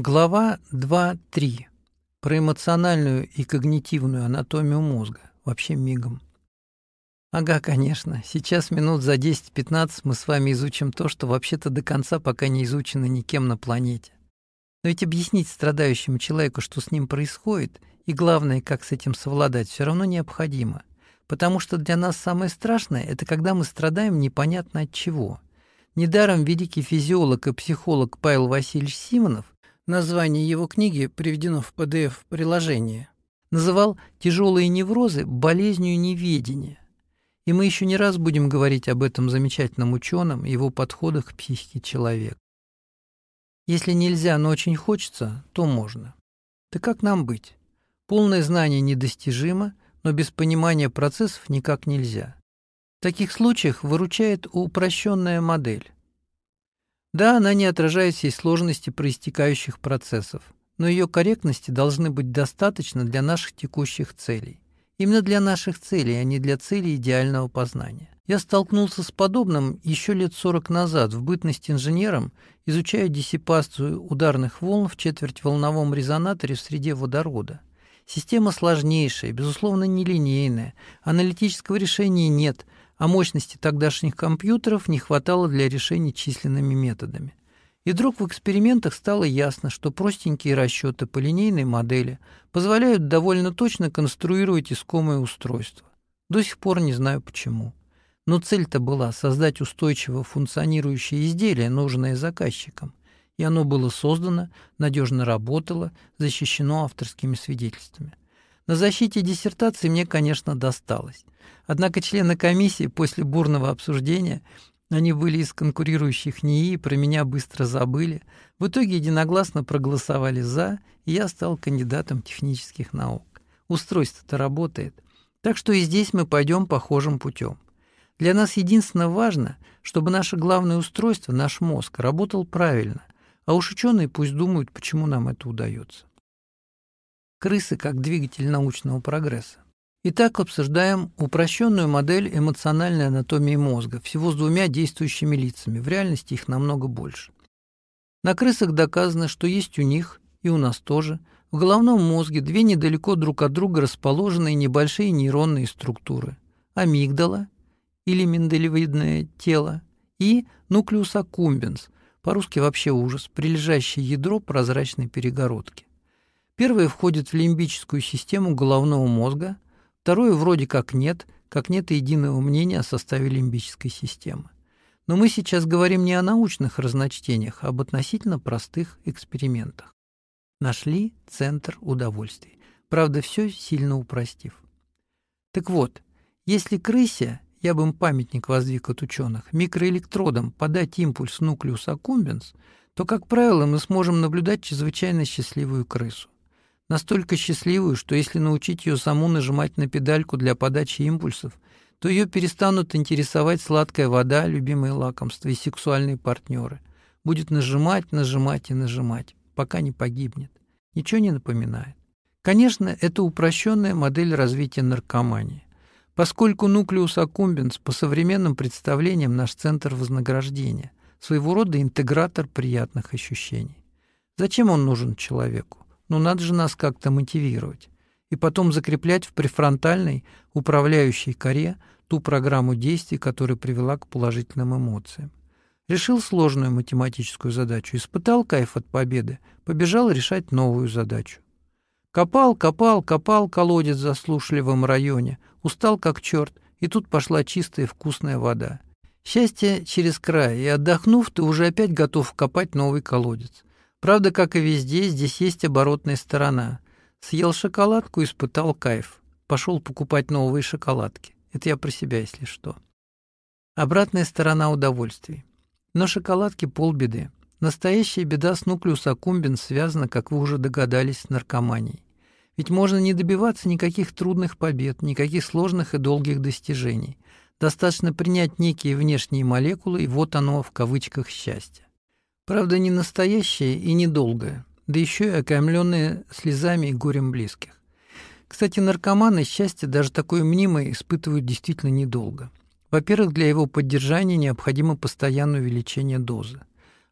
Глава 2.3. Про эмоциональную и когнитивную анатомию мозга. Вообще мигом. Ага, конечно. Сейчас минут за 10-15 мы с вами изучим то, что вообще-то до конца пока не изучено никем на планете. Но ведь объяснить страдающему человеку, что с ним происходит, и главное, как с этим совладать, все равно необходимо. Потому что для нас самое страшное – это когда мы страдаем непонятно от чего. Недаром великий физиолог и психолог Павел Васильевич Симонов Название его книги приведено в PDF-приложении. Называл тяжелые неврозы болезнью неведения. И мы еще не раз будем говорить об этом замечательном ученом и его подходах к психике человека. Если нельзя, но очень хочется, то можно. Так как нам быть? Полное знание недостижимо, но без понимания процессов никак нельзя. В таких случаях выручает упрощенная модель. Да, она не отражает всей сложности проистекающих процессов, но ее корректности должны быть достаточно для наших текущих целей. Именно для наших целей, а не для целей идеального познания. Я столкнулся с подобным еще лет 40 назад в бытность инженером, изучая диссипацию ударных волн в четвертьволновом резонаторе в среде водорода. Система сложнейшая, безусловно, нелинейная, аналитического решения нет – а мощности тогдашних компьютеров не хватало для решения численными методами. И вдруг в экспериментах стало ясно, что простенькие расчеты по линейной модели позволяют довольно точно конструировать искомое устройство. До сих пор не знаю почему. Но цель-то была создать устойчиво функционирующее изделие, нужное заказчикам. И оно было создано, надежно работало, защищено авторскими свидетельствами. На защите диссертации мне, конечно, досталось. Однако члены комиссии после бурного обсуждения, они были из конкурирующих НИИ, про меня быстро забыли, в итоге единогласно проголосовали «за», и я стал кандидатом технических наук. Устройство-то работает. Так что и здесь мы пойдем похожим путем. Для нас единственно важно, чтобы наше главное устройство, наш мозг, работал правильно, а уж ученые пусть думают, почему нам это удается крысы как двигатель научного прогресса. Итак, обсуждаем упрощенную модель эмоциональной анатомии мозга, всего с двумя действующими лицами, в реальности их намного больше. На крысах доказано, что есть у них, и у нас тоже, в головном мозге две недалеко друг от друга расположенные небольшие нейронные структуры – амигдала, или миндалевидное тело, и нуклеус аккумбенс, по-русски вообще ужас, прилежащее ядро прозрачной перегородки. Первое входит в лимбическую систему головного мозга, второе вроде как нет, как нет единого мнения о составе лимбической системы. Но мы сейчас говорим не о научных разночтениях, а об относительно простых экспериментах. Нашли центр удовольствий. Правда, все сильно упростив. Так вот, если крысе, я бы им памятник воздвиг от ученых, микроэлектродом подать импульс нуклеус аккумбенс, то, как правило, мы сможем наблюдать чрезвычайно счастливую крысу. Настолько счастливую, что если научить ее саму нажимать на педальку для подачи импульсов, то ее перестанут интересовать сладкая вода, любимые лакомства и сексуальные партнеры. Будет нажимать, нажимать и нажимать, пока не погибнет. Ничего не напоминает. Конечно, это упрощенная модель развития наркомании. Поскольку нуклеус аккумбенс по современным представлениям наш центр вознаграждения, своего рода интегратор приятных ощущений. Зачем он нужен человеку? Но надо же нас как-то мотивировать. И потом закреплять в префронтальной управляющей коре ту программу действий, которая привела к положительным эмоциям. Решил сложную математическую задачу, испытал кайф от победы, побежал решать новую задачу. Копал, копал, копал колодец в заслушливом районе, устал как черт, и тут пошла чистая вкусная вода. Счастье через край, и отдохнув, ты уже опять готов копать новый колодец. Правда, как и везде, здесь есть оборотная сторона. Съел шоколадку, испытал кайф. Пошел покупать новые шоколадки. Это я про себя, если что. Обратная сторона удовольствий. Но шоколадки полбеды. Настоящая беда с нуклеус аккумбенс связана, как вы уже догадались, с наркоманией. Ведь можно не добиваться никаких трудных побед, никаких сложных и долгих достижений. Достаточно принять некие внешние молекулы, и вот оно в кавычках счастье. Правда, не настоящее и недолгое, да еще и окаймленное слезами и горем близких. Кстати, наркоманы счастье даже такое мнимое испытывают действительно недолго. Во-первых, для его поддержания необходимо постоянное увеличение дозы.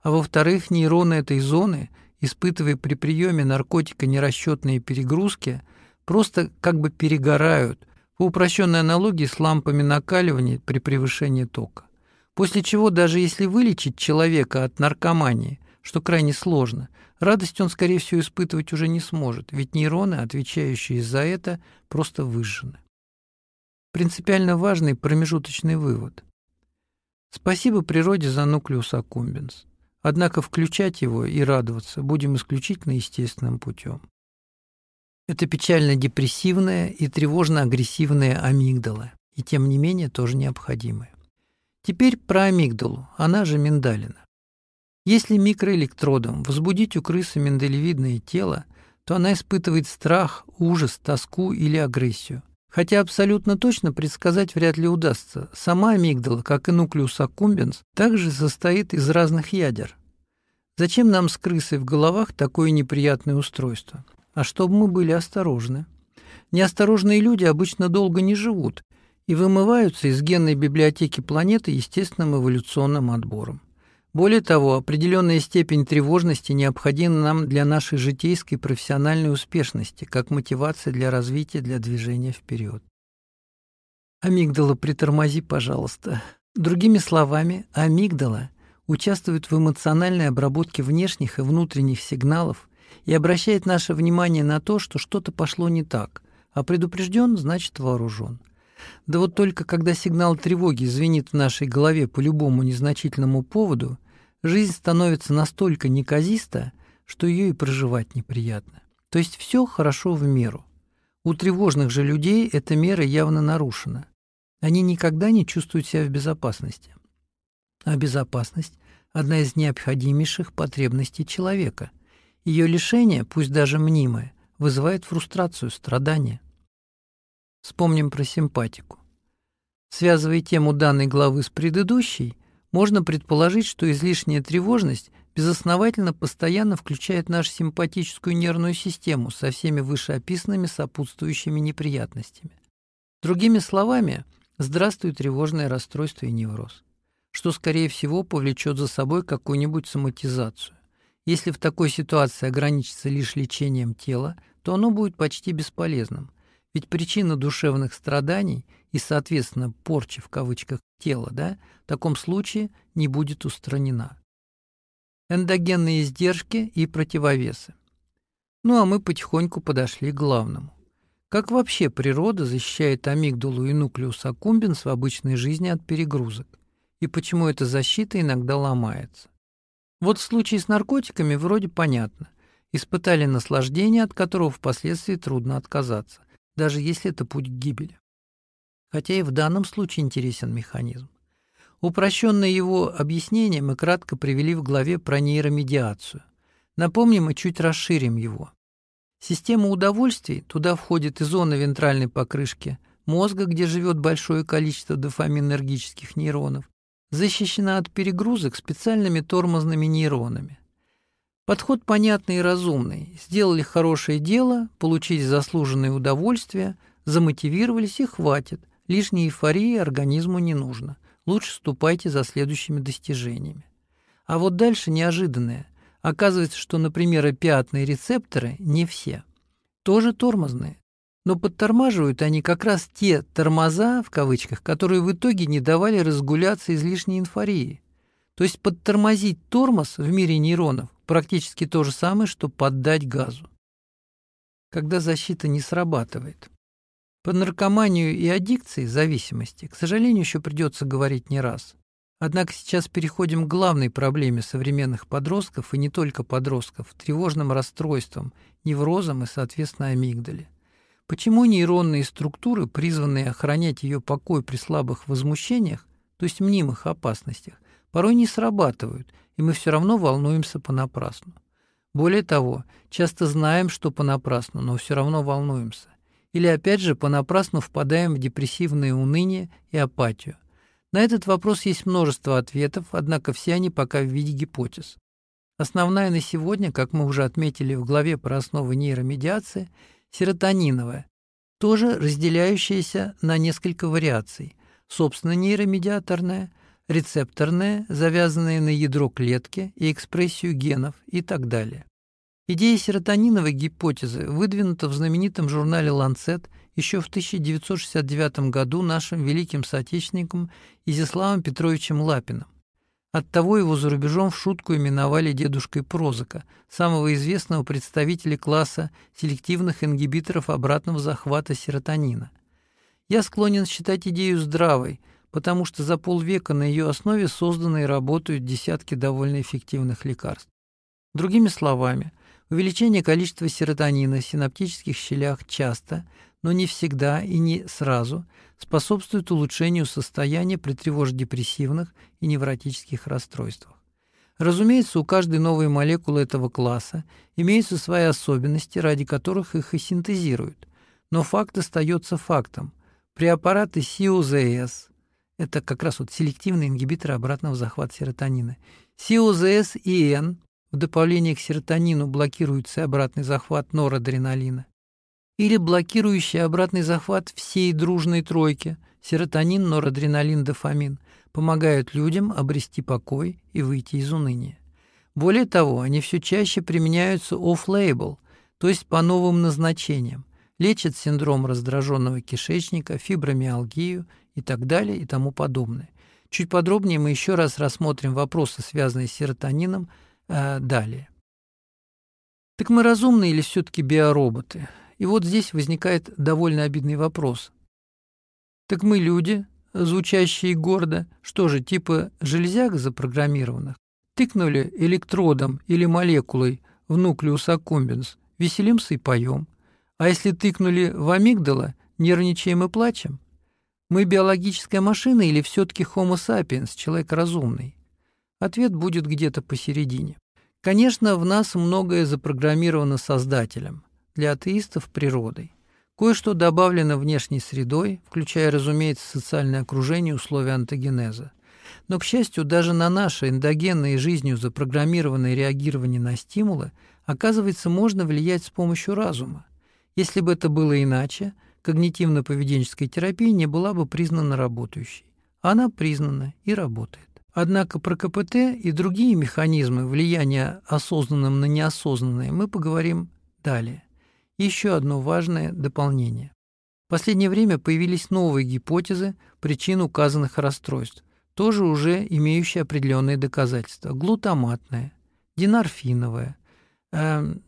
А во-вторых, нейроны этой зоны, испытывая при приеме наркотика нерасчетные перегрузки, просто как бы перегорают, по упрощенной аналогии с лампами накаливания при превышении тока. После чего, даже если вылечить человека от наркомании, что крайне сложно, радость он, скорее всего, испытывать уже не сможет, ведь нейроны, отвечающие за это, просто выжжены. Принципиально важный промежуточный вывод. Спасибо природе за нуклеус аккумбенс. Однако включать его и радоваться будем исключительно естественным путем. Это печально-депрессивная и тревожно-агрессивная амигдала, и тем не менее тоже необходимая. Теперь про амигдалу, она же миндалина. Если микроэлектродом возбудить у крысы миндалевидное тело, то она испытывает страх, ужас, тоску или агрессию. Хотя абсолютно точно предсказать вряд ли удастся. Сама амигдала, как и нуклеус аккумбенс, также состоит из разных ядер. Зачем нам с крысой в головах такое неприятное устройство? а чтобы мы были осторожны. Неосторожные люди обычно долго не живут и вымываются из генной библиотеки планеты естественным эволюционным отбором. Более того, определенная степень тревожности необходима нам для нашей житейской профессиональной успешности, как мотивация для развития, для движения вперед. Амигдала, притормози, пожалуйста. Другими словами, амигдала участвует в эмоциональной обработке внешних и внутренних сигналов и обращает наше внимание на то, что что-то пошло не так, а предупрежден, значит вооружен. Да вот только когда сигнал тревоги звенит в нашей голове по любому незначительному поводу, жизнь становится настолько неказиста, что ее и проживать неприятно. То есть все хорошо в меру. У тревожных же людей эта мера явно нарушена. Они никогда не чувствуют себя в безопасности. А безопасность – одна из необходимейших потребностей человека. Ее лишение, пусть даже мнимое, вызывает фрустрацию, страдания. Вспомним про симпатику. Связывая тему данной главы с предыдущей, можно предположить, что излишняя тревожность безосновательно постоянно включает нашу симпатическую нервную систему со всеми вышеописанными сопутствующими неприятностями. Другими словами, здравствуй тревожное расстройство и невроз, что, скорее всего, повлечет за собой какую-нибудь соматизацию. Если в такой ситуации ограничиться лишь лечением тела, то оно будет почти бесполезным. Ведь причина душевных страданий и, соответственно, порчи в кавычках тела, да, в таком случае не будет устранена. Эндогенные издержки и противовесы. Ну а мы потихоньку подошли к главному. Как вообще природа защищает амигдалу и нуклеус аккумбенс в обычной жизни от перегрузок? И почему эта защита иногда ломается? Вот в случае с наркотиками вроде понятно. Испытали наслаждение, от которого впоследствии трудно отказаться, даже если это путь к гибели. Хотя и в данном случае интересен механизм. Упрощенное его объяснение мы кратко привели в главе про нейромедиацию. Напомним и чуть расширим его. Система удовольствий, туда входит и зона вентральной покрышки мозга, где живет большое количество дофаминергических нейронов, защищена от перегрузок специальными тормозными нейронами. Подход понятный и разумный. Сделали хорошее дело, получили заслуженное удовольствие, замотивировались и хватит. Лишней эйфории организму не нужно. Лучше ступайте за следующими достижениями. А вот дальше неожиданное. Оказывается, что, например, опиатные рецепторы не все. Тоже тормозные. Но подтормаживают они как раз те «тормоза», в кавычках, которые в итоге не давали разгуляться излишней инфории. То есть подтормозить тормоз в мире нейронов практически то же самое, что поддать газу. Когда защита не срабатывает. По наркоманию и аддикции, зависимости, к сожалению, еще придется говорить не раз. Однако сейчас переходим к главной проблеме современных подростков, и не только подростков, тревожным расстройствам, неврозам и, соответственно, амигдале. Почему нейронные структуры, призванные охранять ее покой при слабых возмущениях, то есть мнимых опасностях, порой не срабатывают, и мы все равно волнуемся понапрасну? Более того, часто знаем, что понапрасну, но все равно волнуемся. Или опять же понапрасну впадаем в депрессивное уныние и апатию. На этот вопрос есть множество ответов, однако все они пока в виде гипотез. Основная на сегодня, как мы уже отметили в главе про основы нейромедиации – серотониновая, тоже разделяющаяся на несколько вариаций, собственно нейромедиаторная, рецепторная, завязанная на ядро клетки и экспрессию генов и так далее. Идея серотониновой гипотезы выдвинута в знаменитом журнале «Ланцет» еще в 1969 году нашим великим соотечественником Изяславом Петровичем Лапиным. Оттого его за рубежом в шутку именовали дедушкой Прозака, самого известного представителя класса селективных ингибиторов обратного захвата серотонина. Я склонен считать идею здравой, потому что за полвека на ее основе созданы и работают десятки довольно эффективных лекарств. Другими словами, увеличение количества серотонина в синаптических щелях часто, но не всегда и не сразу – способствует улучшению состояния при тревожно-депрессивных и невротических расстройствах. Разумеется, у каждой новой молекулы этого класса имеются свои особенности, ради которых их и синтезируют. Но факт остается фактом. Препараты COZS – это как раз вот селективные ингибиторы обратного захвата серотонина. COZS и N в дополнение к серотонину блокируется обратный захват норадреналина или блокирующий обратный захват всей дружной тройки – серотонин, норадреналин, дофамин – помогают людям обрести покой и выйти из уныния. Более того, они все чаще применяются off-label, то есть по новым назначениям, лечат синдром раздраженного кишечника, фибромиалгию и так далее и тому подобное. Чуть подробнее мы еще раз рассмотрим вопросы, связанные с серотонином, э, далее. Так мы разумные или все-таки биороботы? И вот здесь возникает довольно обидный вопрос. Так мы люди, звучащие гордо, что же, типа железяк запрограммированных? Тыкнули электродом или молекулой в нуклеус аккумбенс, веселимся и поем. А если тыкнули в амигдала, нервничаем и плачем? Мы биологическая машина или все-таки homo sapiens, человек разумный? Ответ будет где-то посередине. Конечно, в нас многое запрограммировано Создателем для атеистов природой. Кое-что добавлено внешней средой, включая, разумеется, социальное окружение и условия антогенеза. Но, к счастью, даже на наше эндогенное жизнью запрограммированное реагирование на стимулы, оказывается, можно влиять с помощью разума. Если бы это было иначе, когнитивно-поведенческая терапия не была бы признана работающей. Она признана и работает. Однако про КПТ и другие механизмы влияния осознанным на неосознанное мы поговорим далее еще одно важное дополнение. В последнее время появились новые гипотезы причин указанных расстройств, тоже уже имеющие определенные доказательства. Глутаматное, динорфиновое. Эм,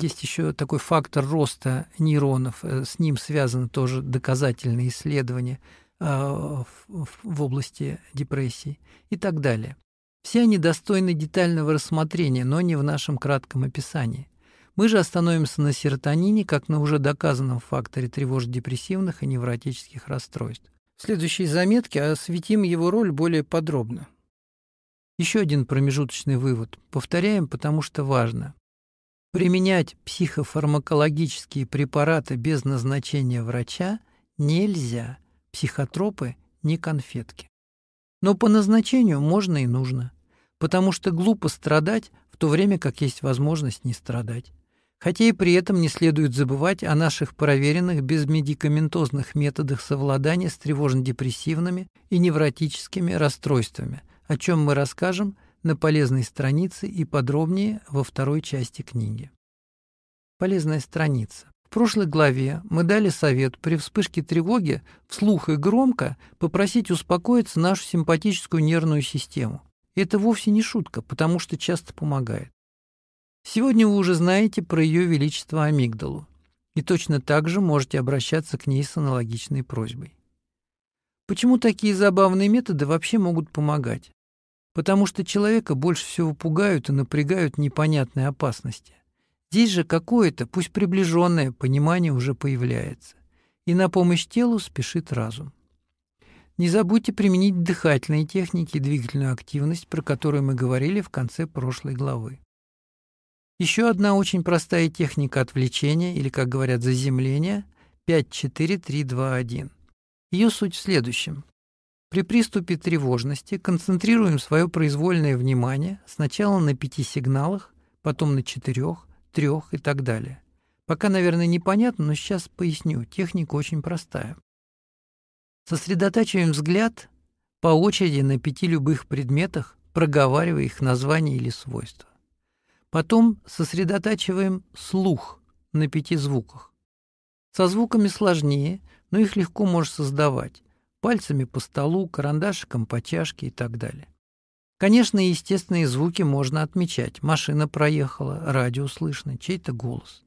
есть еще такой фактор роста нейронов, э, с ним связаны тоже доказательные исследования э, в области депрессии и так далее. Все они достойны детального рассмотрения, но не в нашем кратком описании. Мы же остановимся на серотонине как на уже доказанном факторе тревожно-депрессивных и невротических расстройств. В следующей заметке осветим его роль более подробно. Еще один промежуточный вывод. Повторяем, потому что важно. Применять психофармакологические препараты без назначения врача нельзя. Психотропы не конфетки. Но по назначению можно и нужно, потому что глупо страдать, в то время как есть возможность не страдать хотя и при этом не следует забывать о наших проверенных безмедикаментозных методах совладания с тревожно-депрессивными и невротическими расстройствами, о чем мы расскажем на полезной странице и подробнее во второй части книги. Полезная страница. В прошлой главе мы дали совет при вспышке тревоги вслух и громко попросить успокоиться нашу симпатическую нервную систему. И это вовсе не шутка, потому что часто помогает. Сегодня вы уже знаете про ее величество амигдалу, и точно так же можете обращаться к ней с аналогичной просьбой. Почему такие забавные методы вообще могут помогать? Потому что человека больше всего пугают и напрягают непонятные опасности. Здесь же какое-то, пусть приближенное, понимание уже появляется. И на помощь телу спешит разум. Не забудьте применить дыхательные техники и двигательную активность, про которую мы говорили в конце прошлой главы. Еще одна очень простая техника отвлечения, или, как говорят, заземления – 5-4-3-2-1. Ее суть в следующем. При приступе тревожности концентрируем свое произвольное внимание сначала на пяти сигналах, потом на четырех, трех и так далее. Пока, наверное, непонятно, но сейчас поясню. Техника очень простая. Сосредотачиваем взгляд по очереди на пяти любых предметах, проговаривая их название или свойства. Потом сосредотачиваем слух на пяти звуках. Со звуками сложнее, но их легко можешь создавать. Пальцами по столу, карандашиком по чашке и так далее. Конечно, естественные звуки можно отмечать. Машина проехала, радио слышно, чей-то голос.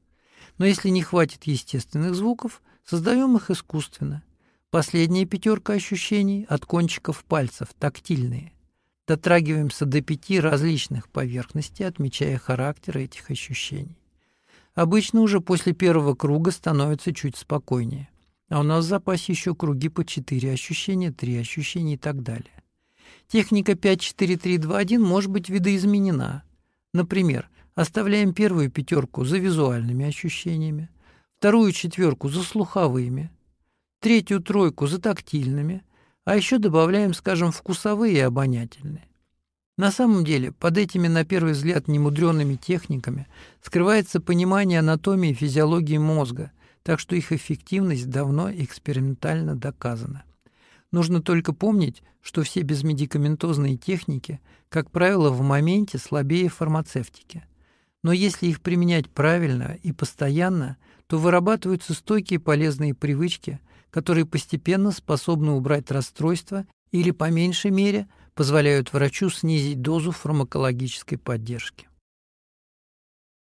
Но если не хватит естественных звуков, создаем их искусственно. Последняя пятерка ощущений от кончиков пальцев, тактильные. Дотрагиваемся до пяти различных поверхностей, отмечая характер этих ощущений. Обычно уже после первого круга становится чуть спокойнее. А у нас в запасе еще круги по четыре ощущения, три ощущения и так далее. Техника 5-4-3-2-1 может быть видоизменена. Например, оставляем первую пятерку за визуальными ощущениями, вторую четверку за слуховыми, третью тройку за тактильными, а еще добавляем, скажем, вкусовые и обонятельные. На самом деле, под этими, на первый взгляд, немудренными техниками скрывается понимание анатомии и физиологии мозга, так что их эффективность давно экспериментально доказана. Нужно только помнить, что все безмедикаментозные техники, как правило, в моменте слабее фармацевтики. Но если их применять правильно и постоянно, то вырабатываются стойкие полезные привычки, которые постепенно способны убрать расстройство или, по меньшей мере, позволяют врачу снизить дозу фармакологической поддержки.